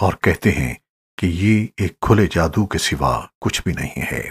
اور کہتے ہیں کہ یہ ایک کھلے جادو کے سوا کچھ بھی نہیں ہے۔